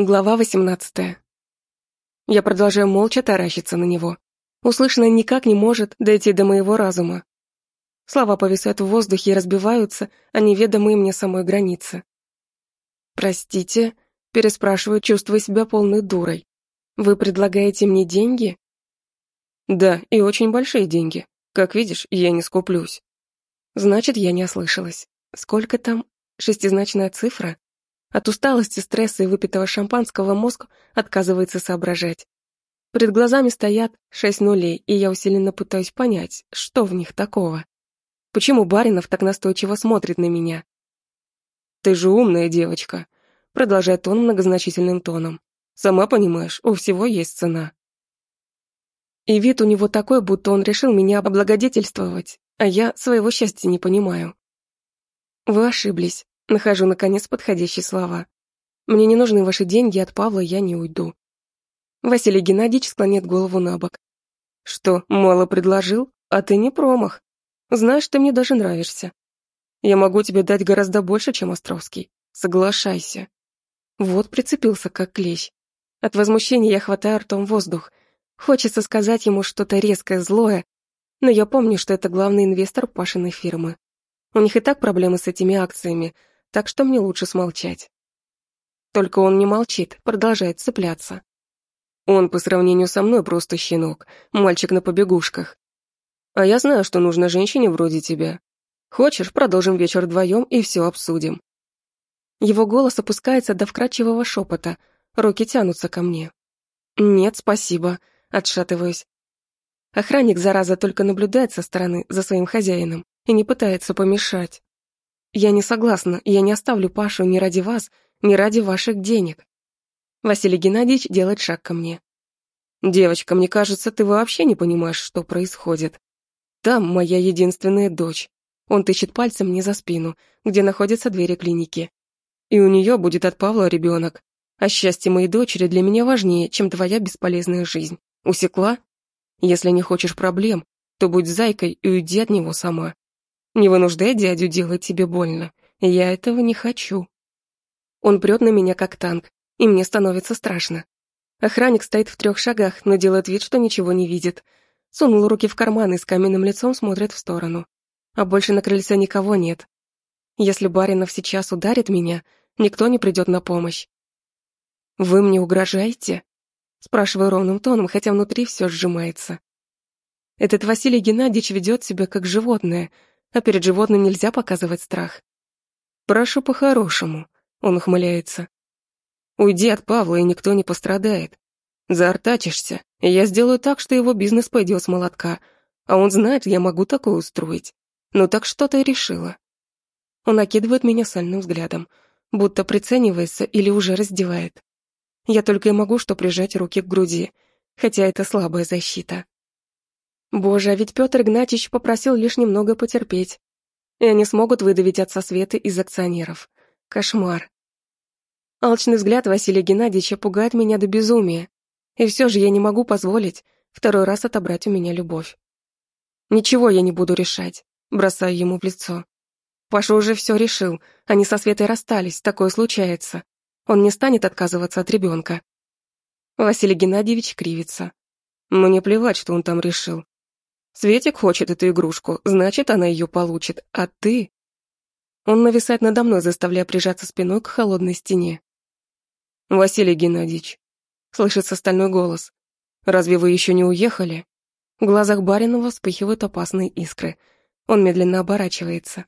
Глава 18. Я продолжаю молча таращиться на него. Услышанное никак не может дойти до моего разума. Слова повисают в воздухе и разбиваются о неведомые мне самой границы. «Простите», — переспрашиваю, чувствуя себя полной дурой. «Вы предлагаете мне деньги?» «Да, и очень большие деньги. Как видишь, я не скуплюсь». Значит, я не ослышалась. Сколько там? Шестизначная цифра? От усталости, стресса и выпитого шампанского мозг отказывается соображать. Перед глазами стоят шесть нулей, и я усиленно пытаюсь понять, что в них такого. Почему Баринов так настойчиво смотрит на меня? «Ты же умная девочка», — продолжает он многозначительным тоном. «Сама понимаешь, у всего есть цена». И вид у него такой, будто он решил меня облагодетельствовать, а я своего счастья не понимаю. Вы ошиблись. Нахожу, наконец, подходящие слова. Мне не нужны ваши деньги, от Павла я не уйду. Василий Геннадьевич склоняет голову на бок. Что, мало предложил? А ты не промах. Знаешь, ты мне даже нравишься. Я могу тебе дать гораздо больше, чем Островский. Соглашайся. Вот прицепился, как клещ. От возмущения я хватаю ртом воздух. Хочется сказать ему что-то резкое, злое, но я помню, что это главный инвестор Пашиной фирмы. У них и так проблемы с этими акциями, так что мне лучше смолчать. Только он не молчит, продолжает цепляться. Он по сравнению со мной просто щенок, мальчик на побегушках. А я знаю, что нужно женщине вроде тебя. Хочешь, продолжим вечер вдвоем и все обсудим. Его голос опускается до вкрадчивого шепота, руки тянутся ко мне. Нет, спасибо, отшатываюсь. Охранник, зараза, только наблюдает со стороны за своим хозяином и не пытается помешать. Я не согласна, я не оставлю Пашу ни ради вас, ни ради ваших денег. Василий Геннадьевич делает шаг ко мне. Девочка, мне кажется, ты вообще не понимаешь, что происходит. Там моя единственная дочь. Он тыщет пальцем мне за спину, где находятся двери клиники. И у нее будет от Павла ребенок. А счастье моей дочери для меня важнее, чем твоя бесполезная жизнь. Усекла? Если не хочешь проблем, то будь зайкой и уйди от него сама. Не вынуждай дядю делать тебе больно. Я этого не хочу. Он прет на меня как танк, и мне становится страшно. Охранник стоит в трех шагах, но делает вид, что ничего не видит. Сунул руки в карман и с каменным лицом смотрит в сторону. А больше на крыльце никого нет. Если Баринов сейчас ударит меня, никто не придет на помощь. «Вы мне угрожаете?» Спрашиваю ровным тоном, хотя внутри все сжимается. Этот Василий Геннадьевич ведет себя как животное, а перед животным нельзя показывать страх. «Прошу по-хорошему», — он ухмыляется. «Уйди от Павла, и никто не пострадает. Заортачишься, и я сделаю так, что его бизнес пойдет с молотка, а он знает, я могу такое устроить. Ну так что ты решила?» Он окидывает меня сальным взглядом, будто приценивается или уже раздевает. Я только и могу что прижать руки к груди, хотя это слабая защита. Боже, а ведь Петр Игнатьевич попросил лишь немного потерпеть. И они смогут выдавить отца Светы из акционеров. Кошмар. Алчный взгляд Василия Геннадьевича пугает меня до безумия. И все же я не могу позволить второй раз отобрать у меня любовь. Ничего я не буду решать, бросаю ему в лицо. Паша уже все решил, они со Светой расстались, такое случается. Он не станет отказываться от ребенка. Василий Геннадьевич кривится. Мне плевать, что он там решил. Светик хочет эту игрушку, значит, она ее получит, а ты...» Он нависает надо мной, заставляя прижаться спиной к холодной стене. «Василий Геннадьевич», — слышится стальной голос, — «разве вы еще не уехали?» В глазах Баринова вспыхивают опасные искры. Он медленно оборачивается.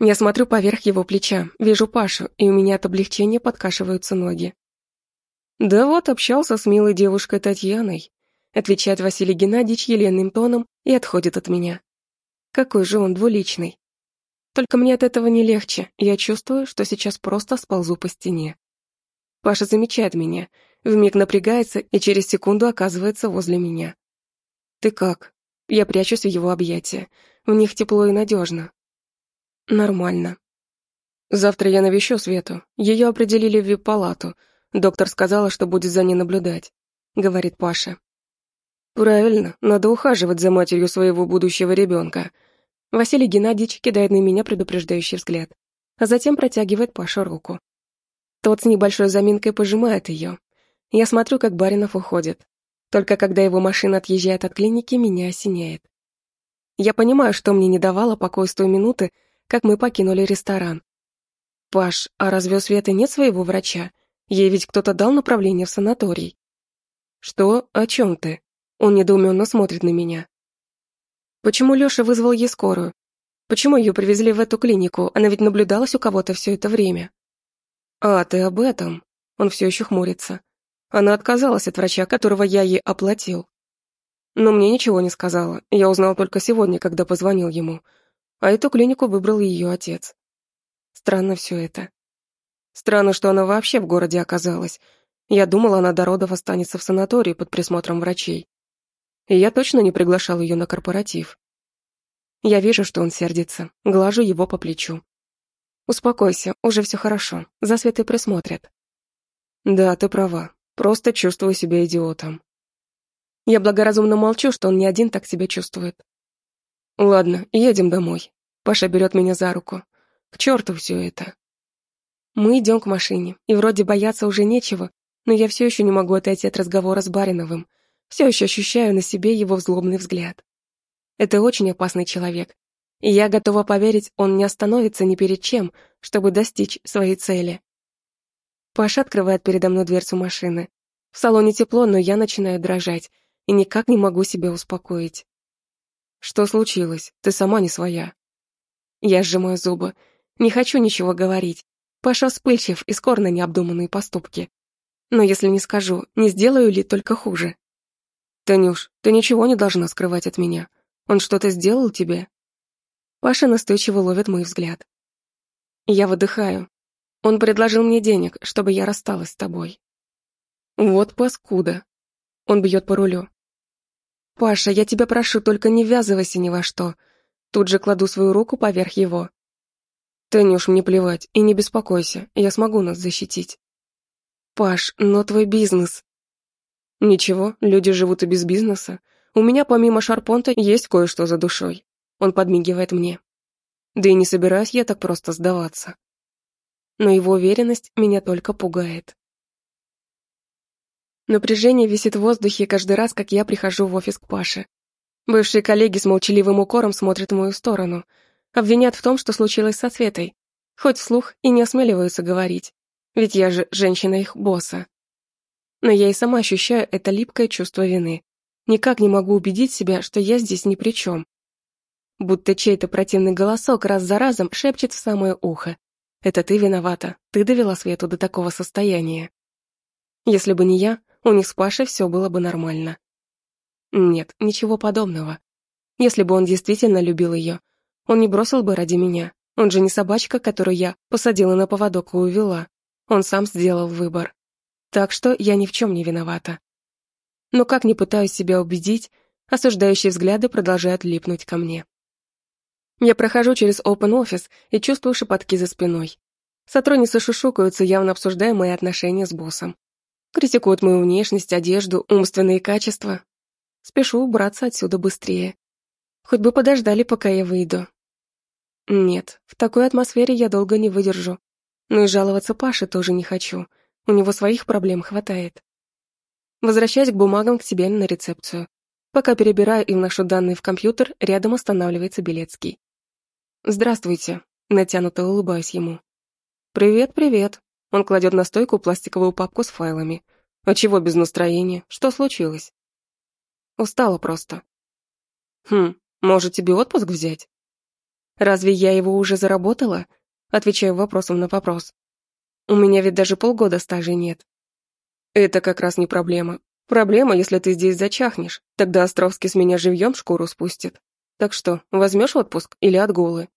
Я смотрю поверх его плеча, вижу Пашу, и у меня от облегчения подкашиваются ноги. Да вот, общался с милой девушкой Татьяной отвечает Василий Геннадьевич еленным тоном и отходит от меня. Какой же он двуличный. Только мне от этого не легче, я чувствую, что сейчас просто сползу по стене. Паша замечает меня, вмиг напрягается и через секунду оказывается возле меня. «Ты как?» Я прячусь в его объятия. В них тепло и надежно. Нормально. Завтра я навещу Свету. Ее определили в вип-палату. Доктор сказала, что будет за ней наблюдать, говорит Паша. Правильно, надо ухаживать за матерью своего будущего ребенка. Василий Геннадьевич кидает на меня предупреждающий взгляд, а затем протягивает Паше руку. Тот с небольшой заминкой пожимает ее. Я смотрю, как Баринов уходит. Только когда его машина отъезжает от клиники, меня осеняет. Я понимаю, что мне не давало покоя с той минуты, как мы покинули ресторан. «Паш, а разве у Светы нет своего врача? Ей ведь кто-то дал направление в санаторий». «Что? О чем ты?» Он недоуменно смотрит на меня. «Почему Лёша вызвал ей скорую? Почему ее привезли в эту клинику? Она ведь наблюдалась у кого-то все это время». «А, ты об этом?» Он все еще хмурится. Она отказалась от врача, которого я ей оплатил. Но мне ничего не сказала. Я узнал только сегодня, когда позвонил ему. А эту клинику выбрал ее отец. Странно все это. Странно, что она вообще в городе оказалась. Я думала, она до родов останется в санатории под присмотром врачей. И я точно не приглашал ее на корпоратив. Я вижу, что он сердится, глажу его по плечу. «Успокойся, уже все хорошо, за Светой присмотрят». «Да, ты права, просто чувствую себя идиотом». Я благоразумно молчу, что он не один так себя чувствует. «Ладно, едем домой». Паша берет меня за руку. К черту все это. Мы идем к машине, и вроде бояться уже нечего, но я все еще не могу отойти от разговора с Бариновым. Все еще ощущаю на себе его взлобный взгляд. Это очень опасный человек, и я готова поверить, он не остановится ни перед чем, чтобы достичь своей цели. Паша открывает передо мной дверцу машины. В салоне тепло, но я начинаю дрожать и никак не могу себя успокоить. Что случилось? Ты сама не своя. Я сжимаю зубы, не хочу ничего говорить. Паша вспыльчив и скор на необдуманные поступки. Но если не скажу, не сделаю ли только хуже? Танюш, ты ничего не должна скрывать от меня. Он что-то сделал тебе? Паша настойчиво ловит мой взгляд. Я выдыхаю. Он предложил мне денег, чтобы я рассталась с тобой. Вот паскуда. Он бьет по рулю. Паша, я тебя прошу, только не ввязывайся ни во что. Тут же кладу свою руку поверх его. Танюш, мне плевать, и не беспокойся, я смогу нас защитить. Паш, но твой бизнес. Ничего, люди живут и без бизнеса. У меня помимо Шарпонта есть кое-что за душой. Он подмигивает мне. Да и не собираюсь я так просто сдаваться. Но его уверенность меня только пугает. Напряжение висит в воздухе каждый раз, как я прихожу в офис к Паше. Бывшие коллеги с молчаливым укором смотрят в мою сторону, Обвинят в том, что случилось со Светой. Хоть вслух и не осмеливаются говорить. Ведь я же женщина их босса. Но я и сама ощущаю это липкое чувство вины. Никак не могу убедить себя, что я здесь ни при чем. Будто чей-то противный голосок раз за разом шепчет в самое ухо. «Это ты виновата, ты довела Свету до такого состояния». Если бы не я, у них с Пашей все было бы нормально. Нет, ничего подобного. Если бы он действительно любил ее, он не бросил бы ради меня. Он же не собачка, которую я посадила на поводок и увела. Он сам сделал выбор. Так что я ни в чем не виновата. Но как ни пытаюсь себя убедить, осуждающие взгляды продолжают липнуть ко мне. Я прохожу через open office и чувствую шепотки за спиной. Сотрудницы шушукаются, явно обсуждая мои отношения с боссом. Критикуют мою внешность, одежду, умственные качества. Спешу убраться отсюда быстрее. Хоть бы подождали, пока я выйду. Нет, в такой атмосфере я долго не выдержу. Но и жаловаться Паше тоже не хочу. У него своих проблем хватает. Возвращаясь к бумагам к себе на рецепцию. Пока перебираю и вношу данные в компьютер, рядом останавливается Белецкий. «Здравствуйте», — натянуто улыбаюсь ему. «Привет, привет». Он кладет на стойку пластиковую папку с файлами. «А чего без настроения? Что случилось?» «Устала просто». «Хм, может, тебе отпуск взять?» Разве я его уже заработала? Отвечаю вопросом на вопрос. У меня ведь даже полгода стажа нет. Это как раз не проблема. Проблема, если ты здесь зачахнешь. Тогда Островский с меня живьем шкуру спустит. Так что, возьмешь отпуск или отгулы?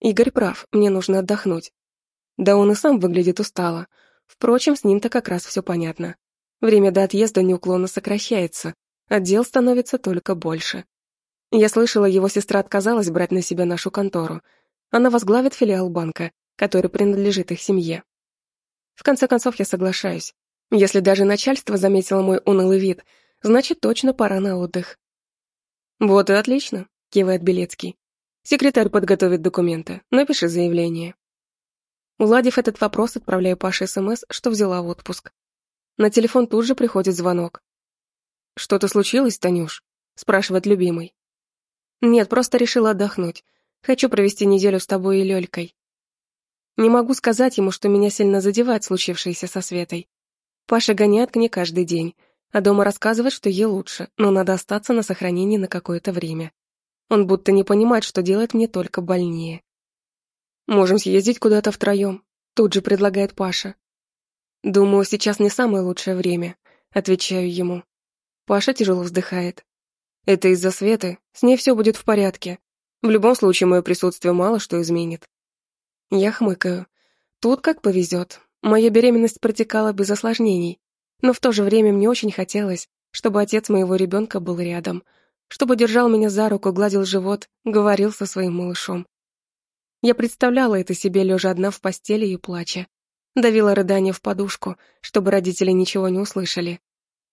Игорь прав, мне нужно отдохнуть. Да он и сам выглядит устало. Впрочем, с ним-то как раз все понятно. Время до отъезда неуклонно сокращается, отдел становится только больше. Я слышала, его сестра отказалась брать на себя нашу контору. Она возглавит филиал банка, который принадлежит их семье. В конце концов, я соглашаюсь. Если даже начальство заметило мой унылый вид, значит, точно пора на отдых. «Вот и отлично», — кивает Белецкий. «Секретарь подготовит документы. Напиши заявление». Уладив этот вопрос, отправляю Паше СМС, что взяла отпуск. На телефон тут же приходит звонок. «Что-то случилось, Танюш?» — спрашивает любимый. «Нет, просто решила отдохнуть. Хочу провести неделю с тобой и Лёлькой». Не могу сказать ему, что меня сильно задевает случившееся со Светой. Паша гоняет к ней каждый день, а дома рассказывает, что ей лучше, но надо остаться на сохранении на какое-то время. Он будто не понимает, что делает мне только больнее. «Можем съездить куда-то втроем», — тут же предлагает Паша. «Думаю, сейчас не самое лучшее время», — отвечаю ему. Паша тяжело вздыхает. «Это из-за Светы, с ней все будет в порядке. В любом случае, мое присутствие мало что изменит». Я хмыкаю. Тут как повезет. Моя беременность протекала без осложнений, но в то же время мне очень хотелось, чтобы отец моего ребенка был рядом, чтобы держал меня за руку, гладил живот, говорил со своим малышом. Я представляла это себе, лежа одна в постели и плача. Давила рыдание в подушку, чтобы родители ничего не услышали.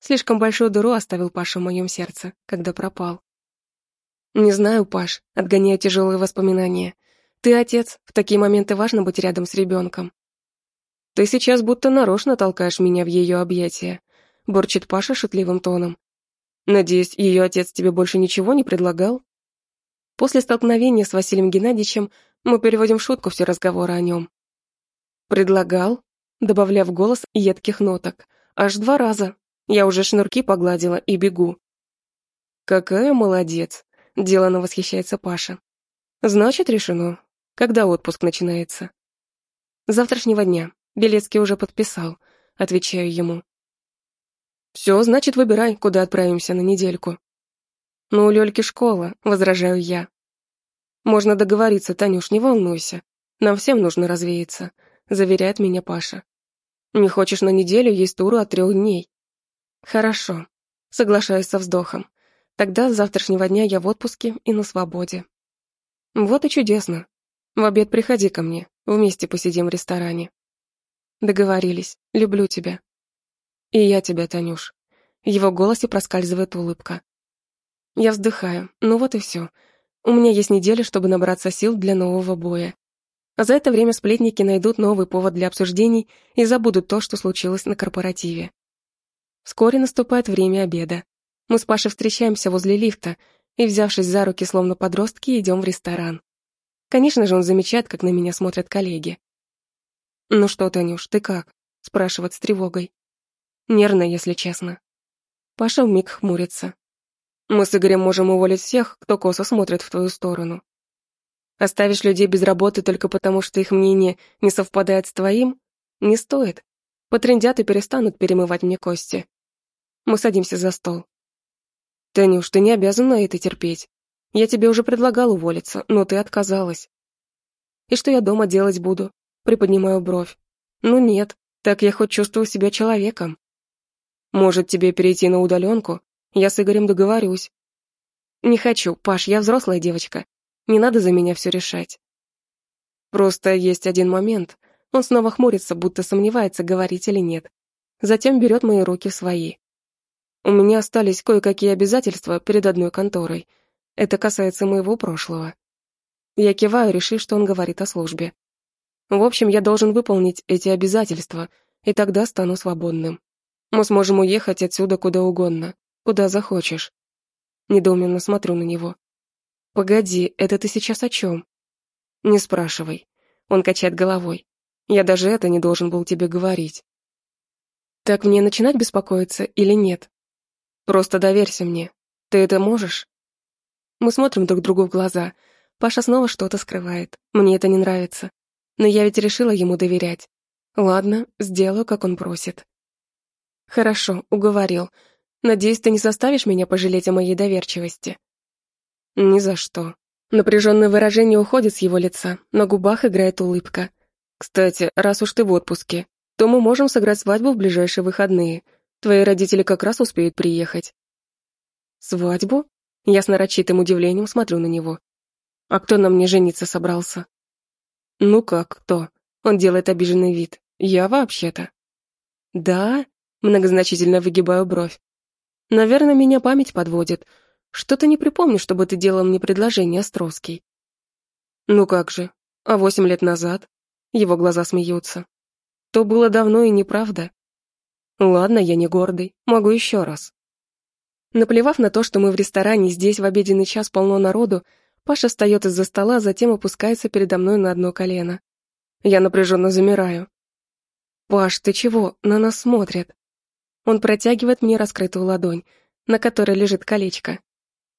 Слишком большую дыру оставил Паша в моем сердце, когда пропал. «Не знаю, Паш», — отгоняя тяжелые воспоминания. «Ты отец, в такие моменты важно быть рядом с ребенком. «Ты сейчас будто нарочно толкаешь меня в ее объятия», — борчит Паша шутливым тоном. «Надеюсь, ее отец тебе больше ничего не предлагал?» После столкновения с Василием Геннадьевичем мы переводим в шутку все разговоры о нем. «Предлагал?» — добавляя в голос едких ноток. «Аж два раза. Я уже шнурки погладила и бегу». «Какая молодец!» — делано восхищается Паша. «Значит, решено. Когда отпуск начинается?» «Завтрашнего дня. Белецкий уже подписал, отвечаю ему. Все, значит, выбирай, куда отправимся на недельку. Ну, у Лёльки школа, возражаю я. Можно договориться, Танюш, не волнуйся. Нам всем нужно развеяться, заверяет меня Паша. Не хочешь на неделю, есть туру от трех дней. Хорошо, соглашаюсь со вздохом. Тогда с завтрашнего дня я в отпуске и на свободе. Вот и чудесно. В обед приходи ко мне, вместе посидим в ресторане. Договорились. Люблю тебя. И я тебя, Танюш. В его голосе проскальзывает улыбка. Я вздыхаю. Ну вот и все. У меня есть неделя, чтобы набраться сил для нового боя. А за это время сплетники найдут новый повод для обсуждений и забудут то, что случилось на корпоративе. Вскоре наступает время обеда. Мы с Пашей встречаемся возле лифта и, взявшись за руки, словно подростки, идем в ресторан. Конечно же, он замечает, как на меня смотрят коллеги. «Ну что, Танюш, ты как?» — спрашивает с тревогой. Нервно, если честно. Паша вмиг хмурится. «Мы с Игорем можем уволить всех, кто косо смотрит в твою сторону. Оставишь людей без работы только потому, что их мнение не совпадает с твоим? Не стоит. Потрендят и перестанут перемывать мне кости. Мы садимся за стол. Танюш, ты не обязана это терпеть. Я тебе уже предлагал уволиться, но ты отказалась. И что я дома делать буду? Приподнимаю бровь. Ну нет, так я хоть чувствую себя человеком. Может, тебе перейти на удаленку? Я с Игорем договорюсь. Не хочу, Паш, я взрослая девочка. Не надо за меня все решать. Просто есть один момент. Он снова хмурится, будто сомневается, говорить или нет. Затем берет мои руки в свои. У меня остались кое-какие обязательства перед одной конторой. Это касается моего прошлого. Я киваю, решив, что он говорит о службе. В общем, я должен выполнить эти обязательства, и тогда стану свободным. Мы сможем уехать отсюда куда угодно, куда захочешь. Недоуменно смотрю на него. Погоди, это ты сейчас о чем? Не спрашивай. Он качает головой. Я даже это не должен был тебе говорить. Так мне начинать беспокоиться или нет? Просто доверься мне. Ты это можешь? Мы смотрим друг другу в глаза. Паша снова что-то скрывает. Мне это не нравится. Но я ведь решила ему доверять. Ладно, сделаю, как он просит. Хорошо, уговорил. Надеюсь, ты не заставишь меня пожалеть о моей доверчивости. Ни за что. Напряженное выражение уходит с его лица, на губах играет улыбка. Кстати, раз уж ты в отпуске, то мы можем сыграть свадьбу в ближайшие выходные. Твои родители как раз успеют приехать. Свадьбу? Я с нарочитым удивлением смотрю на него. А кто на мне жениться собрался? «Ну как, кто?» Он делает обиженный вид. «Я вообще-то». «Да?» Многозначительно выгибаю бровь. «Наверное, меня память подводит. Что-то не припомню, чтобы ты делал мне предложение, Островский». «Ну как же? А восемь лет назад?» Его глаза смеются. То было давно и неправда. Ладно, я не гордый, могу еще раз. Наплевав на то, что мы в ресторане, здесь в обеденный час полно народу, Паша встает из-за стола, затем опускается передо мной на одно колено. Я напряженно замираю. «Паш, ты чего? На нас смотрят». Он протягивает мне раскрытую ладонь, на которой лежит колечко.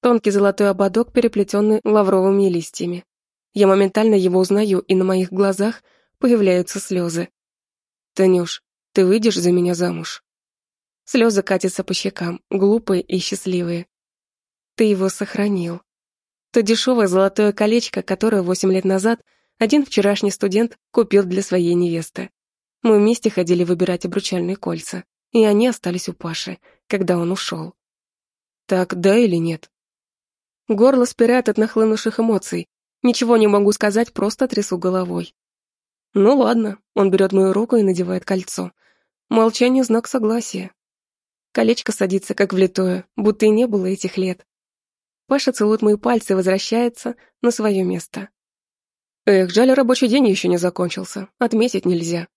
Тонкий золотой ободок, переплетенный лавровыми листьями. Я моментально его узнаю, и на моих глазах появляются слезы. «Танюш, ты выйдешь за меня замуж?» Слезы катятся по щекам, глупые и счастливые. Ты его сохранил. То дешевое золотое колечко, которое восемь лет назад один вчерашний студент купил для своей невесты. Мы вместе ходили выбирать обручальные кольца, и они остались у Паши, когда он ушел. Так, да или нет? Горло спирает от нахлынувших эмоций. Ничего не могу сказать, просто трясу головой. Ну ладно, он берет мою руку и надевает кольцо. Молчание — знак согласия. Колечко садится, как влитое, будто и не было этих лет. Паша целует мои пальцы и возвращается на свое место. Эх, жаль, рабочий день еще не закончился. Отметить нельзя.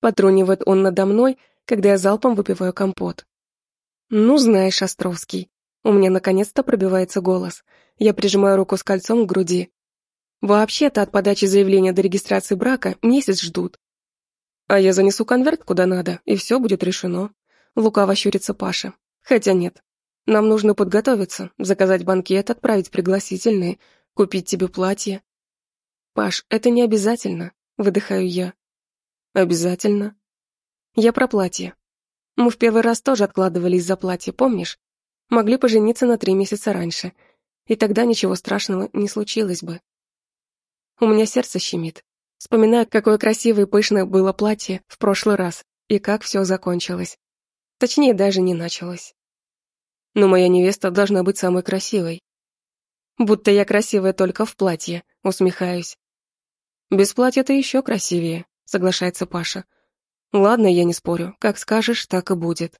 Патронивает он надо мной, когда я залпом выпиваю компот. Ну, знаешь, Островский, у меня наконец-то пробивается голос. Я прижимаю руку с кольцом к груди. Вообще-то от подачи заявления до регистрации брака месяц ждут. А я занесу конверт куда надо, и все будет решено. Лукаво щурится Паша. Хотя нет. Нам нужно подготовиться, заказать банкет, отправить пригласительные, купить тебе платье. Паш, это не обязательно, выдыхаю я. Обязательно. Я про платье. Мы в первый раз тоже откладывали из-за платья, помнишь? Могли пожениться на три месяца раньше, и тогда ничего страшного не случилось бы. У меня сердце щемит. Вспоминаю, какое красивое и пышное было платье в прошлый раз, и как все закончилось. Точнее, даже не началось. Но моя невеста должна быть самой красивой. Будто я красивая только в платье, усмехаюсь. Без платья ты еще красивее, соглашается Паша. Ладно, я не спорю, как скажешь, так и будет.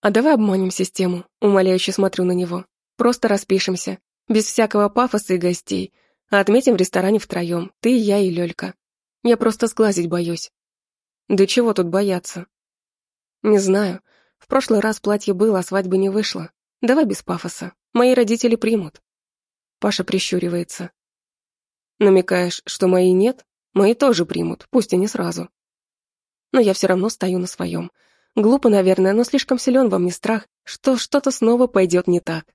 А давай обманем систему, умоляюще смотрю на него. Просто распишемся, без всякого пафоса и гостей, а отметим в ресторане втроем, ты, я и Лёлька. Я просто сглазить боюсь. Да чего тут бояться? Не знаю. В прошлый раз платье было, а свадьбы не вышло. Давай без пафоса. Мои родители примут. Паша прищуривается. Намекаешь, что мои нет? Мои тоже примут, пусть и не сразу. Но я все равно стою на своем. Глупо, наверное, но слишком силен во мне страх, что что-то снова пойдет не так.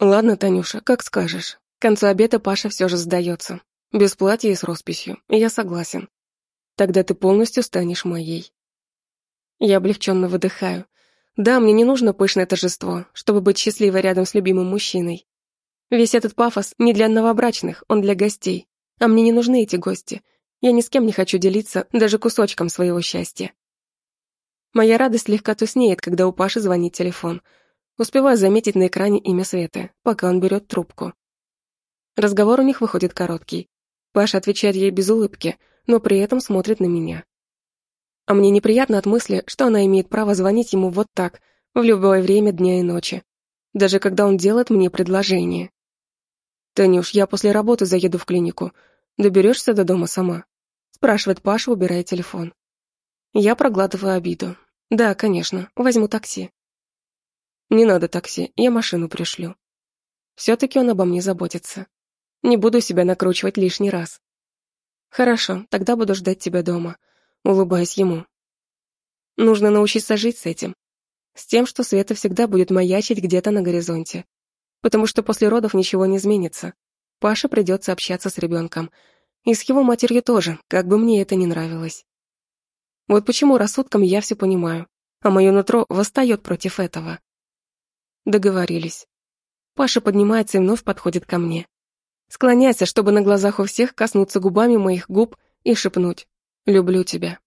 Ладно, Танюша, как скажешь. К концу обеда Паша все же сдается. Без платья и с росписью. Я согласен. Тогда ты полностью станешь моей. Я облегченно выдыхаю. Да, мне не нужно пышное торжество, чтобы быть счастливой рядом с любимым мужчиной. Весь этот пафос не для новобрачных, он для гостей. А мне не нужны эти гости. Я ни с кем не хочу делиться даже кусочком своего счастья. Моя радость слегка туснеет, когда у Паши звонит телефон. Успеваю заметить на экране имя Светы, пока он берет трубку. Разговор у них выходит короткий. Паша отвечает ей без улыбки, но при этом смотрит на меня. А мне неприятно от мысли, что она имеет право звонить ему вот так, в любое время дня и ночи. Даже когда он делает мне предложение. «Танюш, я после работы заеду в клинику. Доберешься до дома сама?» Спрашивает Паша, убирая телефон. Я проглатываю обиду. «Да, конечно, возьму такси». «Не надо такси, я машину пришлю». Все-таки он обо мне заботится. Не буду себя накручивать лишний раз. «Хорошо, тогда буду ждать тебя дома улыбаясь ему. Нужно научиться жить с этим. С тем, что Света всегда будет маячить где-то на горизонте. Потому что после родов ничего не изменится. Паше придется общаться с ребенком. И с его матерью тоже, как бы мне это ни нравилось. Вот почему рассудком я все понимаю, а мое нутро восстает против этого. Договорились. Паша поднимается и вновь подходит ко мне. Склоняется, чтобы на глазах у всех коснуться губами моих губ и шепнуть. Люблю тебя.